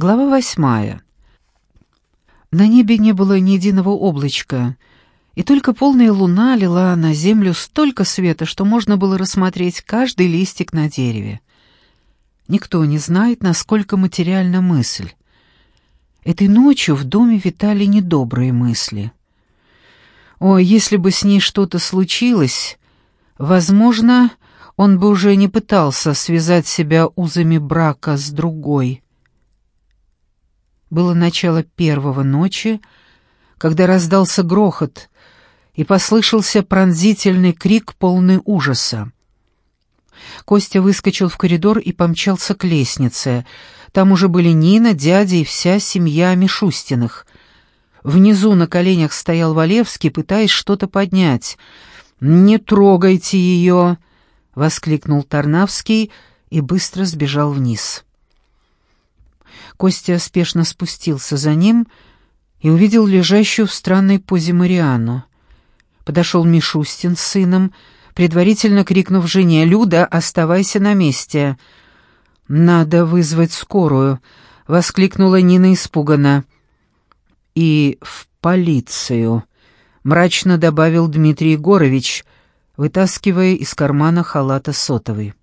Глава восьмая. На небе не было ни единого облачка, и только полная луна лила на землю столько света, что можно было рассмотреть каждый листик на дереве. Никто не знает, насколько материальна мысль. Этой ночью в доме витали недобрые мысли. О, если бы с ней что-то случилось, возможно, он бы уже не пытался связать себя узами брака с другой. Было начало первого ночи, когда раздался грохот, и послышался пронзительный крик, полный ужаса. Костя выскочил в коридор и помчался к лестнице. Там уже были Нина, дядя и вся семья Мишустиных. Внизу на коленях стоял Валевский, пытаясь что-то поднять. «Не трогайте ее!» — воскликнул Тарнавский и быстро сбежал вниз. Костя спешно спустился за ним и увидел лежащую в странной позе Марианну. Подошел Мишустин с сыном, предварительно крикнув жене «Люда, оставайся на месте!» «Надо вызвать скорую!» — воскликнула Нина испуганно. «И в полицию!» — мрачно добавил Дмитрий Егорович, вытаскивая из кармана халата сотовый.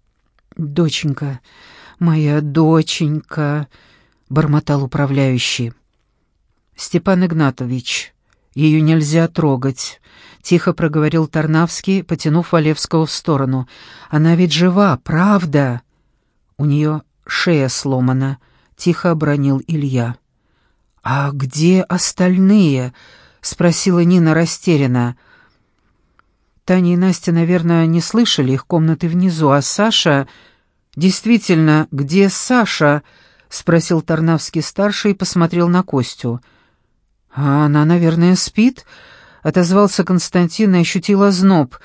«Доченька, моя доченька!» — бормотал управляющий. «Степан Игнатович, ее нельзя трогать», — тихо проговорил Тарнавский, потянув Валевского в сторону. «Она ведь жива, правда?» «У нее шея сломана», — тихо обронил Илья. «А где остальные?» — спросила Нина растерянно. Таня и Настя, наверное, не слышали их комнаты внизу, а Саша... Действительно, где Саша? — спросил Тарнавский-старший и посмотрел на Костю. «А она, наверное, спит?» — отозвался Константин и ощутил озноб.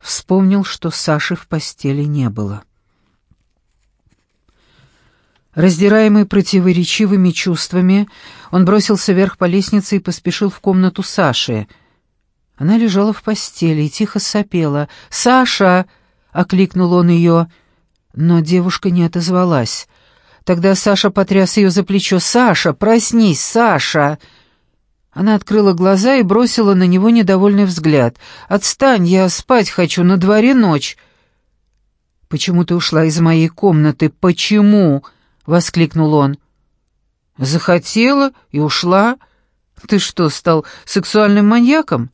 Вспомнил, что Саши в постели не было. Раздираемый противоречивыми чувствами, он бросился вверх по лестнице и поспешил в комнату Саши. Она лежала в постели и тихо сопела. «Саша!» — окликнул он ее, но девушка не отозвалась. Тогда Саша потряс ее за плечо. «Саша, проснись, Саша!» Она открыла глаза и бросила на него недовольный взгляд. «Отстань, я спать хочу, на дворе ночь». «Почему ты ушла из моей комнаты? Почему?» — воскликнул он. «Захотела и ушла. Ты что, стал сексуальным маньяком?»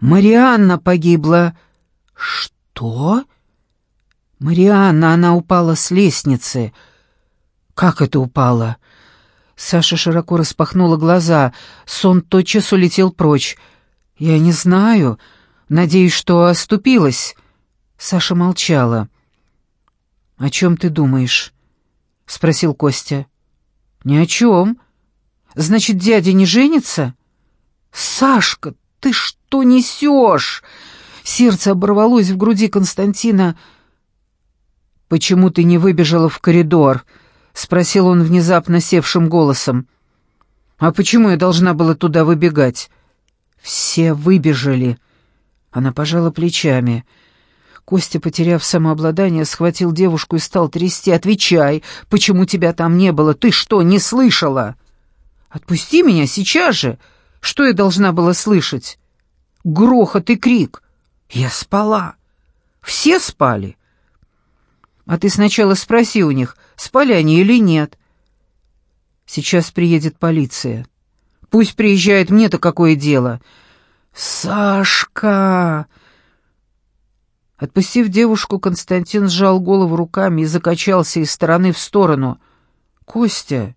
«Марианна погибла». «Что?» «Марианна, она упала с лестницы». «Как это упало?» Саша широко распахнула глаза. Сон тотчас улетел прочь. «Я не знаю. Надеюсь, что оступилась». Саша молчала. «О чем ты думаешь?» — спросил Костя. «Ни о чем. Значит, дядя не женится?» «Сашка, ты что несешь?» Сердце оборвалось в груди Константина. «Почему ты не выбежала в коридор?» — спросил он внезапно севшим голосом. «А почему я должна была туда выбегать?» «Все выбежали». Она пожала плечами. Костя, потеряв самообладание, схватил девушку и стал трясти. «Отвечай, почему тебя там не было? Ты что, не слышала?» «Отпусти меня сейчас же! Что я должна была слышать?» «Грохот и крик! Я спала! Все спали!» А ты сначала спроси у них, спали они или нет. Сейчас приедет полиция. Пусть приезжает, мне-то какое дело. Сашка! Отпустив девушку, Константин сжал голову руками и закачался из стороны в сторону. «Костя,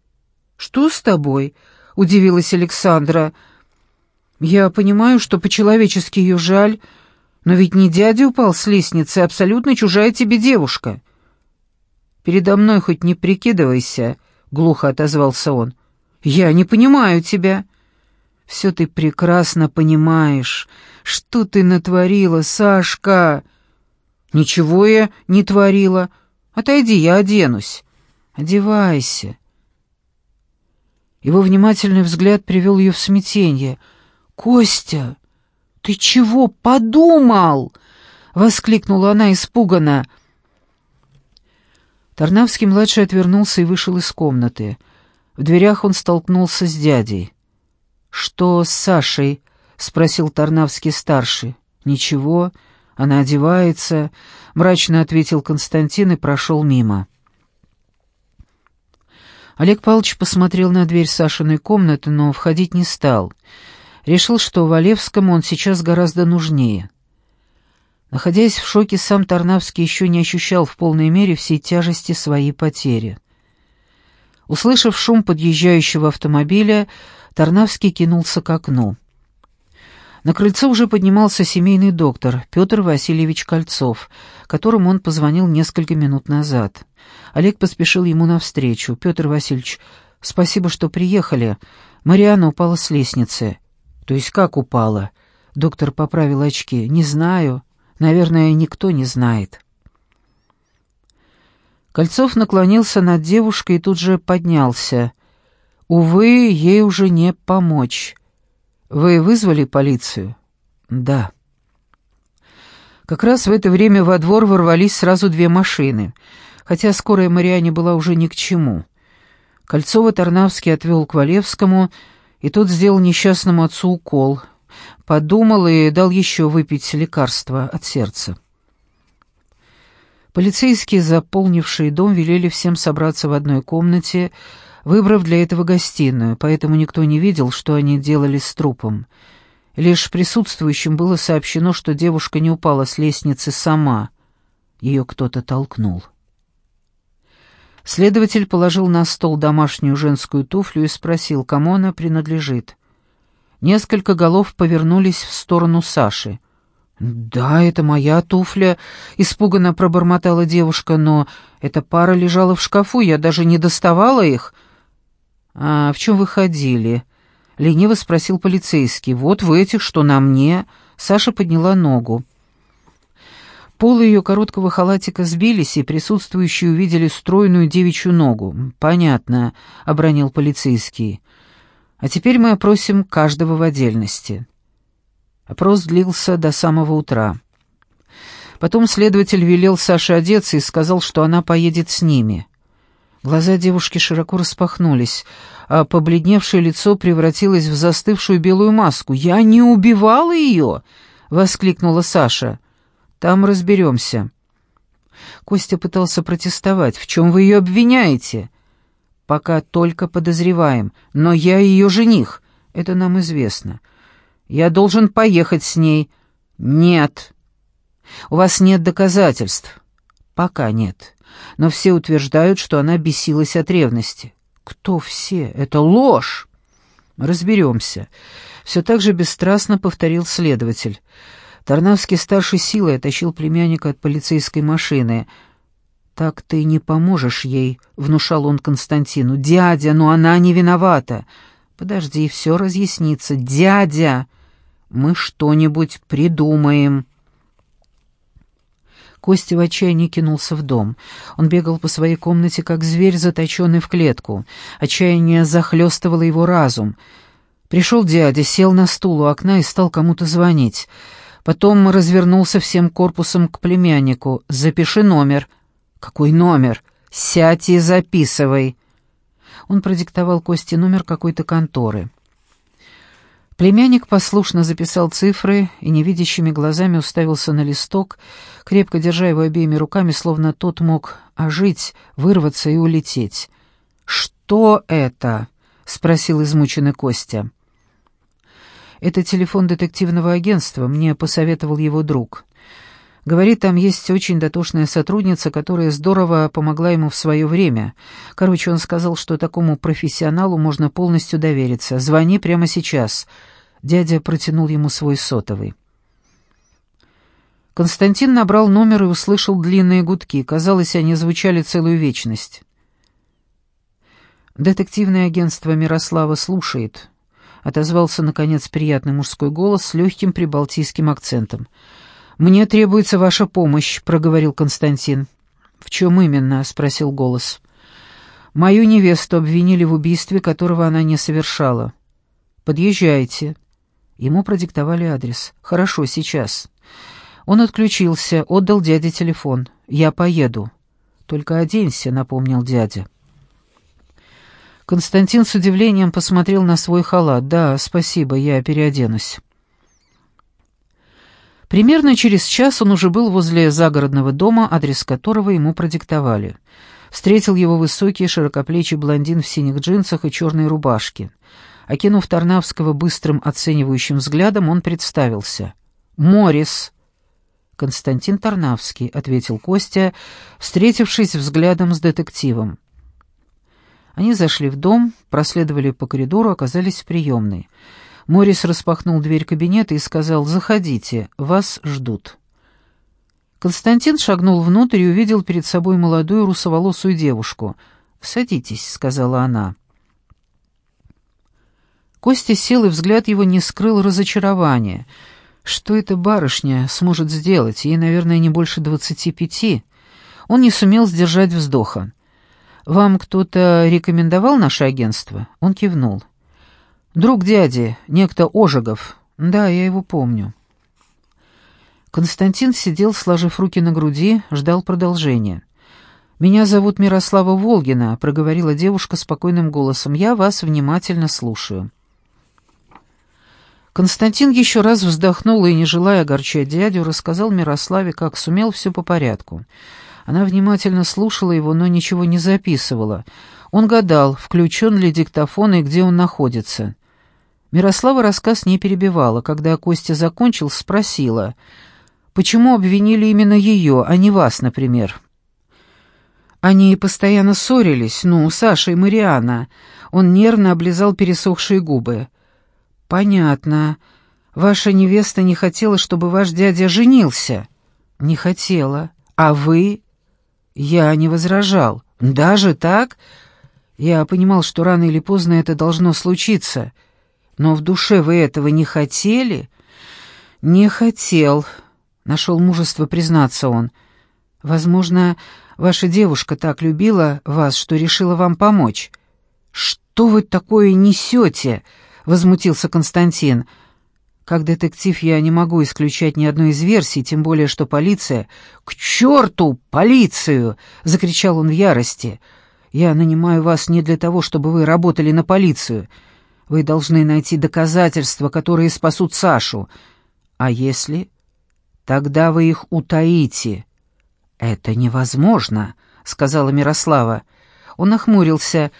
что с тобой?» — удивилась Александра. «Я понимаю, что по-человечески ее жаль, но ведь не дядя упал с лестницы, а абсолютно чужая тебе девушка». «Передо мной хоть не прикидывайся», — глухо отозвался он. «Я не понимаю тебя». «Все ты прекрасно понимаешь. Что ты натворила, Сашка?» «Ничего я не творила. Отойди, я оденусь». «Одевайся». Его внимательный взгляд привел ее в смятение. «Костя, ты чего подумал?» — воскликнула она испуганно. Тарнавский-младший отвернулся и вышел из комнаты. В дверях он столкнулся с дядей. «Что с Сашей?» — спросил Тарнавский-старший. «Ничего, она одевается», — мрачно ответил Константин и прошел мимо. Олег Павлович посмотрел на дверь Сашиной комнаты, но входить не стал. Решил, что Валевскому он сейчас гораздо нужнее. Находясь в шоке, сам Тарнавский еще не ощущал в полной мере всей тяжести своей потери. Услышав шум подъезжающего автомобиля, Тарнавский кинулся к окну. На крыльцо уже поднимался семейный доктор Петр Васильевич Кольцов, которому он позвонил несколько минут назад. Олег поспешил ему навстречу. «Петр Васильевич, спасибо, что приехали. Мариана упала с лестницы». «То есть как упала?» Доктор поправил очки. «Не знаю. Наверное, никто не знает». Кольцов наклонился над девушкой и тут же поднялся. «Увы, ей уже не помочь». «Вы вызвали полицию?» «Да». Как раз в это время во двор ворвались сразу две машины, хотя скорая Мариане была уже ни к чему. Кольцова Тарнавский отвел к Валевскому, и тот сделал несчастному отцу укол, подумал и дал еще выпить лекарство от сердца. Полицейские, заполнившие дом, велели всем собраться в одной комнате, выбрав для этого гостиную, поэтому никто не видел, что они делали с трупом. Лишь присутствующим было сообщено, что девушка не упала с лестницы сама. Ее кто-то толкнул. Следователь положил на стол домашнюю женскую туфлю и спросил, кому она принадлежит. Несколько голов повернулись в сторону Саши. «Да, это моя туфля», — испуганно пробормотала девушка, «но эта пара лежала в шкафу, я даже не доставала их». «А в чем вы ходили?» — лениво спросил полицейский. «Вот в этих, что на мне». Саша подняла ногу. Полы ее короткого халатика сбились, и присутствующие увидели стройную девичью ногу. «Понятно», — обронил полицейский. «А теперь мы опросим каждого в отдельности». Опрос длился до самого утра. Потом следователь велел Саше одеться и сказал, что она поедет с ними. Глаза девушки широко распахнулись, а побледневшее лицо превратилось в застывшую белую маску. «Я не убивала ее!» — воскликнула Саша. «Там разберемся». Костя пытался протестовать. «В чем вы ее обвиняете?» «Пока только подозреваем, но я ее жених. Это нам известно. Я должен поехать с ней». «Нет». «У вас нет доказательств?» «Пока нет» но все утверждают, что она бесилась от ревности. Кто все? Это ложь! Разберемся. Все так же бесстрастно повторил следователь. Тарнавский старшей силой оттащил племянника от полицейской машины. «Так ты не поможешь ей», — внушал он Константину. «Дядя, но она не виновата». «Подожди, все разъяснится. Дядя, мы что-нибудь придумаем». Костя в отчаянии кинулся в дом. Он бегал по своей комнате, как зверь, заточенный в клетку. Отчаяние захлестывало его разум. Пришел дядя, сел на стул у окна и стал кому-то звонить. Потом развернулся всем корпусом к племяннику. «Запиши номер». «Какой номер?» «Сядь и записывай». Он продиктовал Косте номер какой-то конторы. Племянник послушно записал цифры и невидящими глазами уставился на листок, крепко держа его обеими руками, словно тот мог ожить, вырваться и улететь. «Что это?» — спросил измученный Костя. «Это телефон детективного агентства, мне посоветовал его друг. Говорит, там есть очень дотошная сотрудница, которая здорово помогла ему в свое время. Короче, он сказал, что такому профессионалу можно полностью довериться. Звони прямо сейчас». Дядя протянул ему свой сотовый. Константин набрал номер и услышал длинные гудки. Казалось, они звучали целую вечность. «Детективное агентство Мирослава слушает», — отозвался, наконец, приятный мужской голос с легким прибалтийским акцентом. «Мне требуется ваша помощь», — проговорил Константин. «В чем именно?» — спросил голос. «Мою невесту обвинили в убийстве, которого она не совершала. Подъезжайте». Ему продиктовали адрес. «Хорошо, сейчас». Он отключился, отдал дяде телефон. «Я поеду». «Только оденься», — напомнил дядя. Константин с удивлением посмотрел на свой халат. «Да, спасибо, я переоденусь». Примерно через час он уже был возле загородного дома, адрес которого ему продиктовали. Встретил его высокий, широкоплечий блондин в синих джинсах и черной рубашке. Окинув Тарнавского быстрым оценивающим взглядом, он представился. «Морис!» «Константин Тарнавский», — ответил Костя, встретившись взглядом с детективом. Они зашли в дом, проследовали по коридору, оказались в приемной. Морис распахнул дверь кабинета и сказал «Заходите, вас ждут». Константин шагнул внутрь и увидел перед собой молодую русоволосую девушку. «Садитесь», — сказала она. Костя сел, и взгляд его не скрыл разочарования. Что эта барышня сможет сделать? Ей, наверное, не больше двадцати пяти. Он не сумел сдержать вздоха. «Вам кто-то рекомендовал наше агентство?» Он кивнул. «Друг дяди, некто Ожегов. Да, я его помню». Константин сидел, сложив руки на груди, ждал продолжения. «Меня зовут Мирослава Волгина», — проговорила девушка спокойным голосом. «Я вас внимательно слушаю». Константин еще раз вздохнул и, не желая огорчать дядю, рассказал Мирославе, как сумел, все по порядку. Она внимательно слушала его, но ничего не записывала. Он гадал, включен ли диктофон и где он находится. Мирослава рассказ не перебивала. Когда Костя закончил, спросила, почему обвинили именно ее, а не вас, например. Они постоянно ссорились, ну, Саша и Мариана. Он нервно облизал пересохшие губы. «Понятно. Ваша невеста не хотела, чтобы ваш дядя женился?» «Не хотела. А вы?» Я не возражал. Даже так? Я понимал, что рано или поздно это должно случиться. Но в душе вы этого не хотели? Не хотел. Нашел мужество признаться он. Возможно, ваша девушка так любила вас, что решила вам помочь. Что вы такое несете? Возмутился Константин. Как детектив я не могу исключать ни одной из версий, тем более что полиция... «К черту полицию!» — закричал он в ярости. «Я нанимаю вас не для того, чтобы вы работали на полицию. Вы должны найти доказательства, которые спасут Сашу. А если? Тогда вы их утаите». «Это невозможно», — сказала Мирослава. Он охмурился.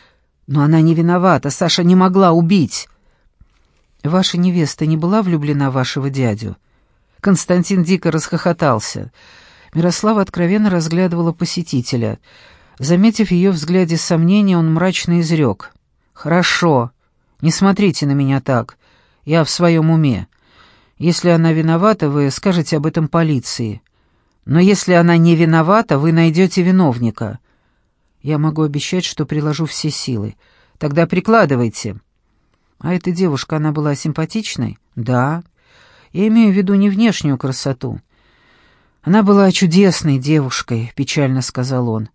«Но она не виновата, Саша не могла убить». Ваша невеста не была влюблена в вашего дядю?» Константин дико расхохотался. Мирослава откровенно разглядывала посетителя. Заметив ее взгляде сомнения, он мрачно изрек. «Хорошо. Не смотрите на меня так. Я в своем уме. Если она виновата, вы скажете об этом полиции. Но если она не виновата, вы найдете виновника. Я могу обещать, что приложу все силы. Тогда прикладывайте». А эта девушка, она была симпатичной? Да. Я имею в виду не внешнюю красоту. Она была чудесной девушкой, печально сказал он.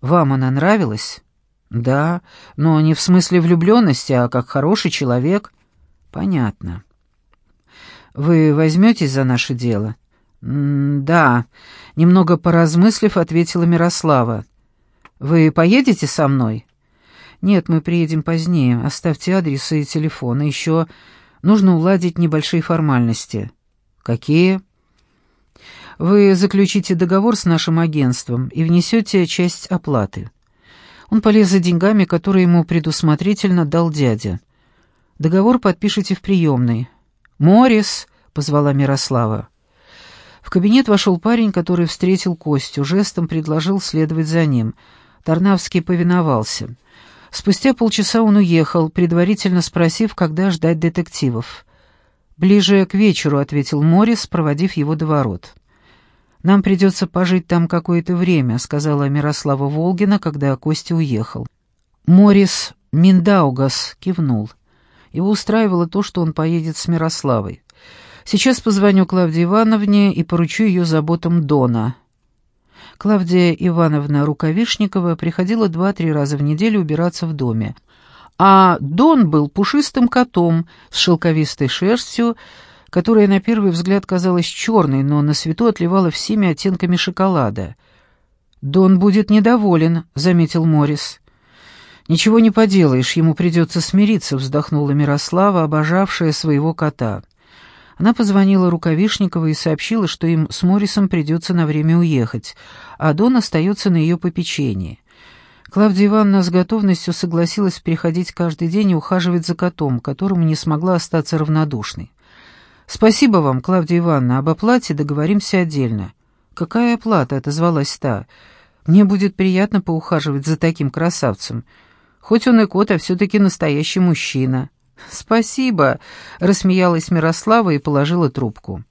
Вам она нравилась? Да, но не в смысле влюбленности, а как хороший человек. Понятно. Вы возьметесь за наше дело? «Да», — немного поразмыслив, ответила Мирослава. «Вы поедете со мной?» «Нет, мы приедем позднее. Оставьте адрес и телефон. И еще нужно уладить небольшие формальности». «Какие?» «Вы заключите договор с нашим агентством и внесете часть оплаты». Он полез за деньгами, которые ему предусмотрительно дал дядя. «Договор подпишите в приемной». «Морис!» — позвала Мирослава. В кабинет вошел парень, который встретил Костю, жестом предложил следовать за ним. Тарнавский повиновался. Спустя полчаса он уехал, предварительно спросив, когда ждать детективов. «Ближе к вечеру», — ответил Морис, проводив его до ворот. «Нам придется пожить там какое-то время», — сказала Мирослава Волгина, когда Костя уехал. Морис Миндаугас кивнул. Его устраивало то, что он поедет с Мирославой. «Сейчас позвоню Клавдии Ивановне и поручу ее заботам Дона. Клавдия Ивановна Рукавишникова приходила два-три раза в неделю убираться в доме. А Дон был пушистым котом с шелковистой шерстью, которая на первый взгляд казалась черной, но на свету отливала всеми оттенками шоколада. «Дон будет недоволен», — заметил Морис. «Ничего не поделаешь, ему придется смириться», — вздохнула Мирослава, обожавшая своего кота. Она позвонила Рукавишниковой и сообщила, что им с Морисом придется на время уехать, а Дон остается на ее попечении. Клавдия Ивановна с готовностью согласилась приходить каждый день и ухаживать за котом, которому не смогла остаться равнодушной. «Спасибо вам, Клавдия Ивановна, об оплате договоримся отдельно». «Какая оплата?» — отозвалась та. «Мне будет приятно поухаживать за таким красавцем. Хоть он и кот, а все-таки настоящий мужчина». «Спасибо», — рассмеялась Мирослава и положила трубку.